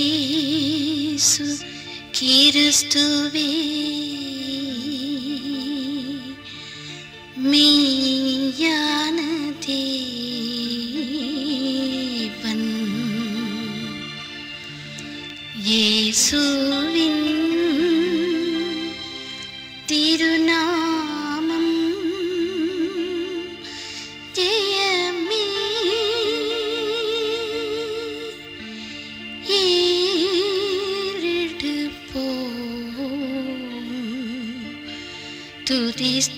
இயேசு கிறிஸ்துவே மெய்யான தேவன். இயேசுவின் these